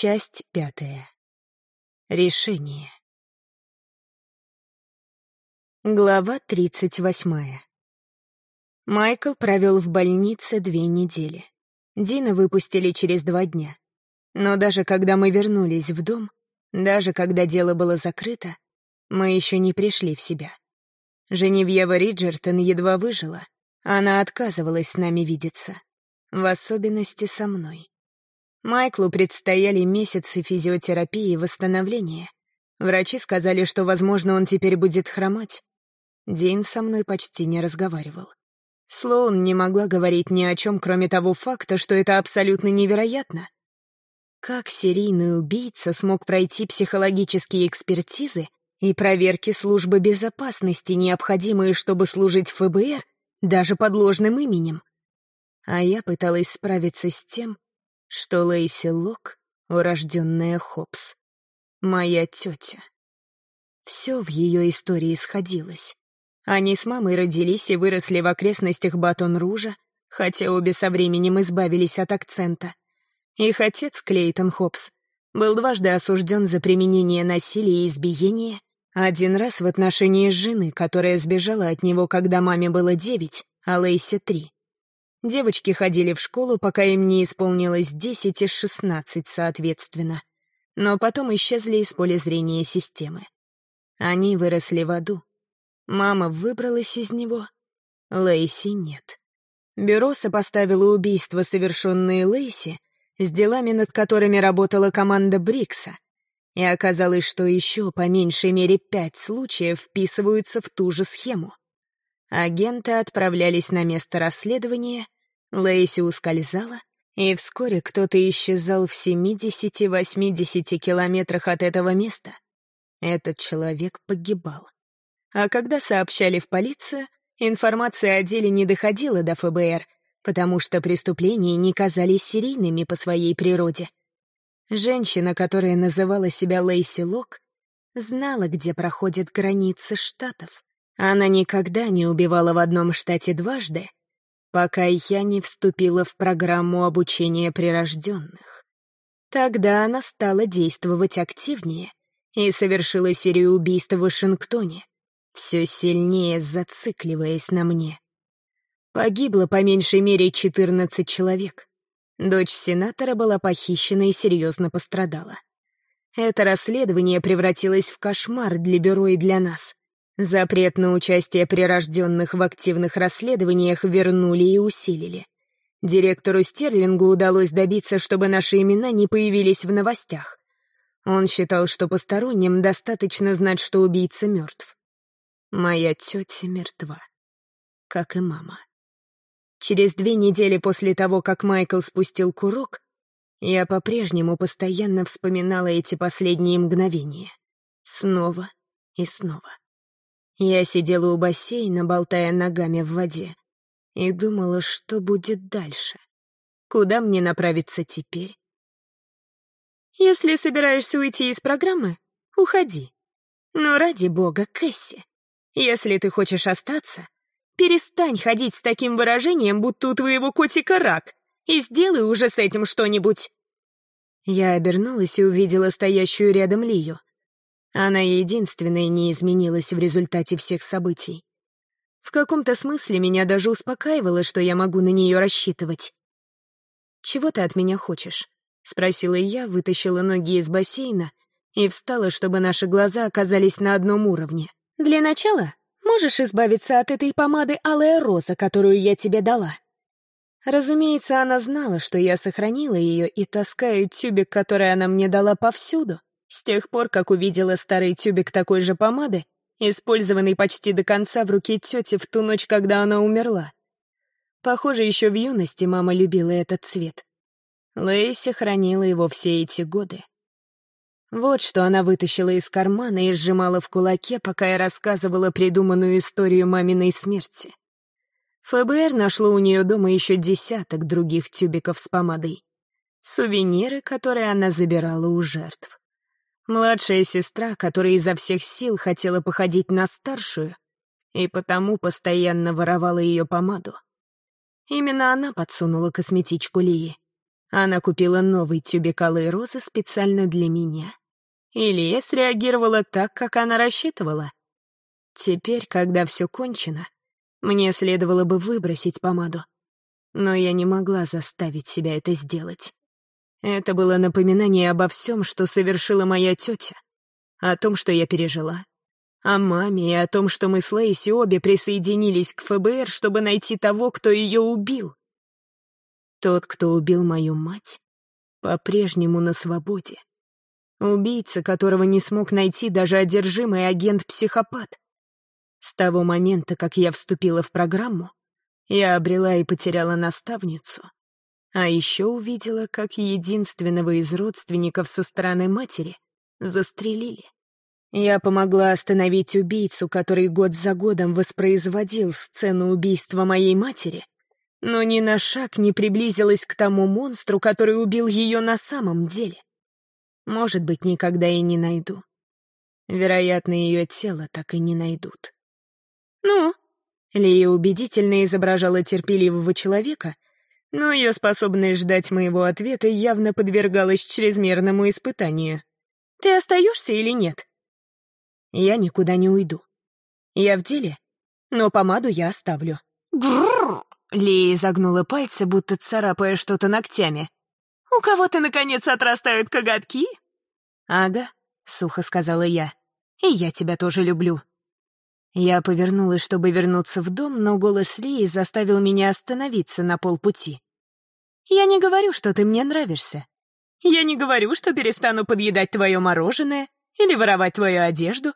Часть пятая. Решение. Глава тридцать восьмая. Майкл провел в больнице две недели. Дина выпустили через два дня. Но даже когда мы вернулись в дом, даже когда дело было закрыто, мы еще не пришли в себя. Женевьева Риджертон едва выжила. Она отказывалась с нами видеться. В особенности со мной. Майклу предстояли месяцы физиотерапии и восстановления. Врачи сказали, что, возможно, он теперь будет хромать. Дин со мной почти не разговаривал. Слоун не могла говорить ни о чем, кроме того факта, что это абсолютно невероятно. Как серийный убийца смог пройти психологические экспертизы и проверки службы безопасности, необходимые, чтобы служить ФБР, даже под ложным именем? А я пыталась справиться с тем, что Лейси Лок — урожденная Хопс. Моя тетя. Все в ее истории сходилось. Они с мамой родились и выросли в окрестностях Батон-Ружа, хотя обе со временем избавились от акцента. Их отец, Клейтон Хопс, был дважды осужден за применение насилия и избиения, один раз в отношении жены, которая сбежала от него, когда маме было девять, а Лейси — три. Девочки ходили в школу, пока им не исполнилось 10 и 16, соответственно. Но потом исчезли из поля зрения системы. Они выросли в аду. Мама выбралась из него. Лейси нет. Бюро сопоставило убийства, совершенные Лейси, с делами, над которыми работала команда Брикса. И оказалось, что еще по меньшей мере пять случаев вписываются в ту же схему. Агенты отправлялись на место расследования, Лейси ускользала, и вскоре кто-то исчезал в 70-80 километрах от этого места. Этот человек погибал. А когда сообщали в полицию, информация о деле не доходила до ФБР, потому что преступления не казались серийными по своей природе. Женщина, которая называла себя Лейси Лок, знала, где проходят границы штатов. Она никогда не убивала в одном штате дважды, пока я не вступила в программу обучения прирожденных. Тогда она стала действовать активнее и совершила серию убийств в Вашингтоне, все сильнее зацикливаясь на мне. Погибло по меньшей мере 14 человек. Дочь сенатора была похищена и серьезно пострадала. Это расследование превратилось в кошмар для бюро и для нас. Запрет на участие прирожденных в активных расследованиях вернули и усилили. Директору Стерлингу удалось добиться, чтобы наши имена не появились в новостях. Он считал, что посторонним достаточно знать, что убийца мертв. Моя тетя мертва, как и мама. Через две недели после того, как Майкл спустил курок, я по-прежнему постоянно вспоминала эти последние мгновения. Снова и снова. Я сидела у бассейна, болтая ногами в воде, и думала, что будет дальше. Куда мне направиться теперь? Если собираешься уйти из программы, уходи. Но ради бога, Кэсси, если ты хочешь остаться, перестань ходить с таким выражением, будто у твоего котика рак, и сделай уже с этим что-нибудь. Я обернулась и увидела стоящую рядом Лию. Она единственная не изменилась в результате всех событий. В каком-то смысле меня даже успокаивало, что я могу на нее рассчитывать. «Чего ты от меня хочешь?» — спросила я, вытащила ноги из бассейна и встала, чтобы наши глаза оказались на одном уровне. «Для начала можешь избавиться от этой помады «Алая роза», которую я тебе дала?» Разумеется, она знала, что я сохранила ее и таскаю тюбик, который она мне дала повсюду, с тех пор, как увидела старый тюбик такой же помады, использованный почти до конца в руке тети в ту ночь, когда она умерла. Похоже, еще в юности мама любила этот цвет. Лейси хранила его все эти годы. Вот что она вытащила из кармана и сжимала в кулаке, пока я рассказывала придуманную историю маминой смерти. ФБР нашло у нее дома еще десяток других тюбиков с помадой. Сувениры, которые она забирала у жертв. Младшая сестра, которая изо всех сил хотела походить на старшую, и потому постоянно воровала ее помаду. Именно она подсунула косметичку Лии. Она купила новый тюбик алой розы специально для меня. И Лия среагировала так, как она рассчитывала. Теперь, когда все кончено, мне следовало бы выбросить помаду. Но я не могла заставить себя это сделать. Это было напоминание обо всем, что совершила моя тетя. О том, что я пережила. О маме и о том, что мы с Лейси обе присоединились к ФБР, чтобы найти того, кто ее убил. Тот, кто убил мою мать, по-прежнему на свободе. Убийца, которого не смог найти даже одержимый агент-психопат. С того момента, как я вступила в программу, я обрела и потеряла наставницу, а еще увидела, как единственного из родственников со стороны матери застрелили. Я помогла остановить убийцу, который год за годом воспроизводил сцену убийства моей матери, но ни на шаг не приблизилась к тому монстру, который убил ее на самом деле. Может быть, никогда и не найду. Вероятно, ее тело так и не найдут. «Ну?» Лия убедительно изображала терпеливого человека, но ее способность ждать моего ответа явно подвергалась чрезмерному испытанию. «Ты остаешься или нет?» «Я никуда не уйду. Я в деле, но помаду я оставлю». «Брррр!» Лия загнула пальцы, будто царапая что-то ногтями. «У кого-то, наконец, отрастают коготки?» «Ага», — сухо сказала я. «И я тебя тоже люблю». Я повернулась, чтобы вернуться в дом, но голос Лии заставил меня остановиться на полпути. «Я не говорю, что ты мне нравишься. Я не говорю, что перестану подъедать твое мороженое или воровать твою одежду.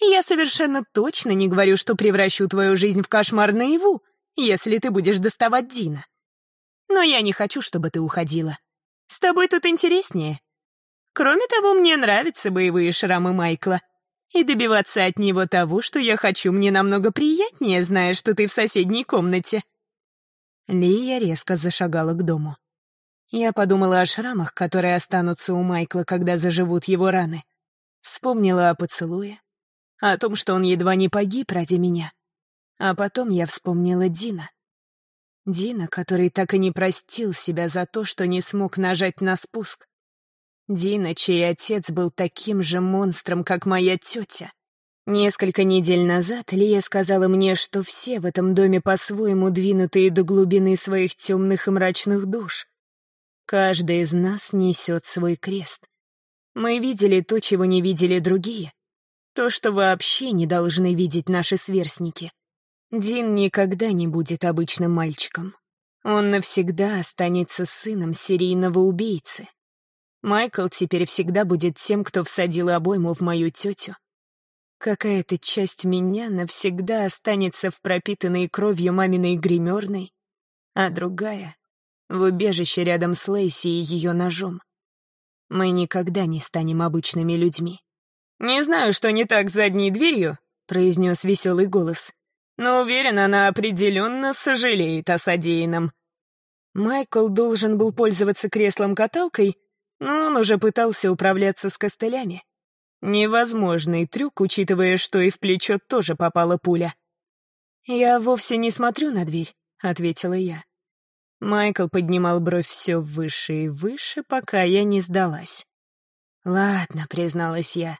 Я совершенно точно не говорю, что превращу твою жизнь в кошмар наяву, если ты будешь доставать Дина. Но я не хочу, чтобы ты уходила. С тобой тут интереснее. Кроме того, мне нравятся боевые шрамы Майкла. И добиваться от него того, что я хочу, мне намного приятнее, зная, что ты в соседней комнате». Лия резко зашагала к дому. Я подумала о шрамах, которые останутся у Майкла, когда заживут его раны. Вспомнила о поцелуе, о том, что он едва не погиб ради меня. А потом я вспомнила Дина. Дина, который так и не простил себя за то, что не смог нажать на спуск. Дина, чей отец был таким же монстром, как моя тетя. Несколько недель назад Лия сказала мне, что все в этом доме по-своему двинутые до глубины своих темных и мрачных душ. Каждый из нас несет свой крест. Мы видели то, чего не видели другие. То, что вообще не должны видеть наши сверстники. Дин никогда не будет обычным мальчиком. Он навсегда останется сыном серийного убийцы. Майкл теперь всегда будет тем, кто всадил обойму в мою тетю. Какая-то часть меня навсегда останется в пропитанной кровью маминой гримерной, а другая — в убежище рядом с Лейси и ее ножом. Мы никогда не станем обычными людьми. «Не знаю, что не так с задней дверью», — произнес веселый голос. «Но уверен, она определенно сожалеет о содеянном». Майкл должен был пользоваться креслом-каталкой, но он уже пытался управляться с костылями. Невозможный трюк, учитывая, что и в плечо тоже попала пуля. «Я вовсе не смотрю на дверь», — ответила я. Майкл поднимал бровь все выше и выше, пока я не сдалась. «Ладно», — призналась я.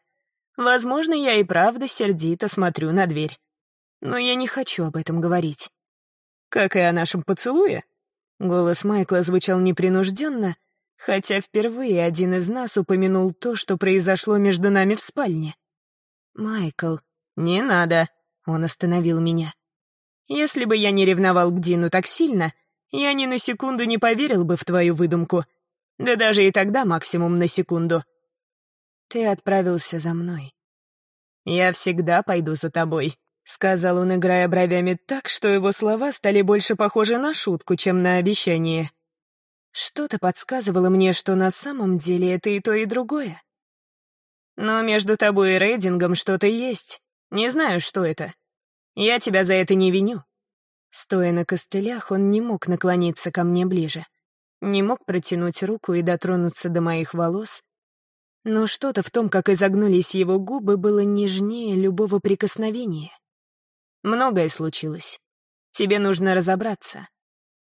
«Возможно, я и правда сердито смотрю на дверь. Но я не хочу об этом говорить». «Как и о нашем поцелуе?» Голос Майкла звучал непринужденно, хотя впервые один из нас упомянул то, что произошло между нами в спальне. «Майкл, не надо», — он остановил меня. «Если бы я не ревновал к Дину так сильно, я ни на секунду не поверил бы в твою выдумку. Да даже и тогда максимум на секунду. Ты отправился за мной. Я всегда пойду за тобой», — сказал он, играя бровями так, что его слова стали больше похожи на шутку, чем на обещание. Что-то подсказывало мне, что на самом деле это и то, и другое. Но между тобой и Рейдингом что-то есть. Не знаю, что это. Я тебя за это не виню. Стоя на костылях, он не мог наклониться ко мне ближе. Не мог протянуть руку и дотронуться до моих волос. Но что-то в том, как изогнулись его губы, было нежнее любого прикосновения. Многое случилось. Тебе нужно разобраться.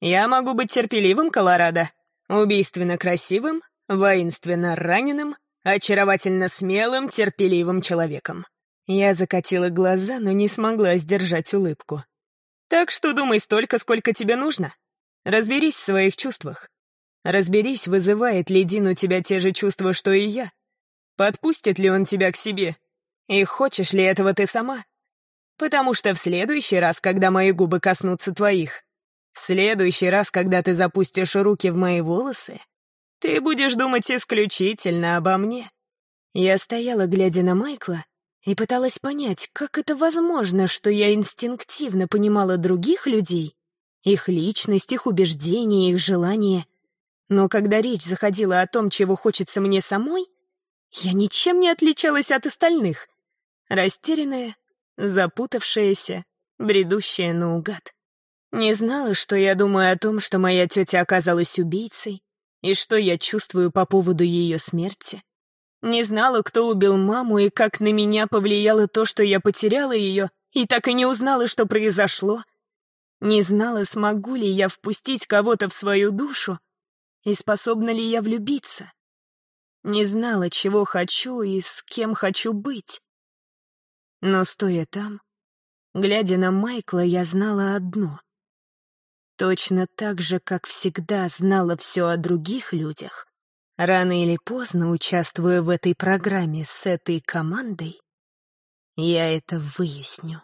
«Я могу быть терпеливым, Колорадо. Убийственно красивым, воинственно раненым, очаровательно смелым, терпеливым человеком. Я закатила глаза, но не смогла сдержать улыбку. Так что думай столько, сколько тебе нужно. Разберись в своих чувствах. Разберись, вызывает ли Дин у тебя те же чувства, что и я. Подпустит ли он тебя к себе? И хочешь ли этого ты сама? Потому что в следующий раз, когда мои губы коснутся твоих, в следующий раз, когда ты запустишь руки в мои волосы, ты будешь думать исключительно обо мне. Я стояла, глядя на Майкла, и пыталась понять, как это возможно, что я инстинктивно понимала других людей, их личность, их убеждения, их желания. Но когда речь заходила о том, чего хочется мне самой, я ничем не отличалась от остальных. Растерянная, запутавшаяся, бредущая наугад. Не знала, что я думаю о том, что моя тетя оказалась убийцей, и что я чувствую по поводу ее смерти. Не знала, кто убил маму и как на меня повлияло то, что я потеряла ее, и так и не узнала, что произошло. Не знала, смогу ли я впустить кого-то в свою душу, и способна ли я влюбиться. Не знала, чего хочу и с кем хочу быть. Но стоя там, глядя на Майкла, я знала одно. Точно так же, как всегда знала все о других людях, Рано или поздно, участвуя в этой программе с этой командой, я это выясню.